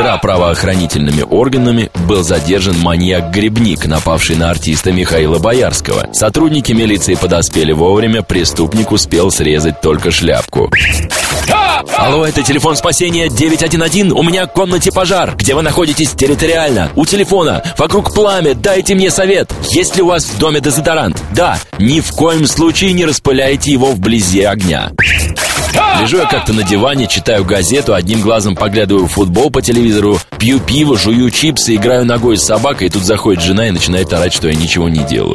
Вчера правоохранительными органами был задержан маньяк-грибник, напавший на артиста Михаила Боярского. Сотрудники милиции подоспели вовремя, преступник успел срезать только шляпку. Алло, это телефон спасения 911. У меня в комнате пожар. Где вы находитесь территориально? У телефона. Вокруг пламя. Дайте мне совет. Есть ли у вас в доме дезодорант? Да. Ни в коем случае не распыляйте его вблизи огня. Лежу я как-то на диване, читаю газету, одним глазом поглядываю футбол по телевизору, пью пиво, жую чипсы, играю ногой с собакой, и тут заходит жена и начинает орать, что я ничего не делаю.